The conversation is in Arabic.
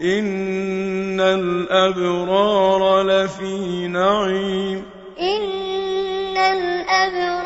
إِنَّ الْأَبْرَارَ لَفِي نَعِيمٍ إِنَّ الْأَبْرَارَ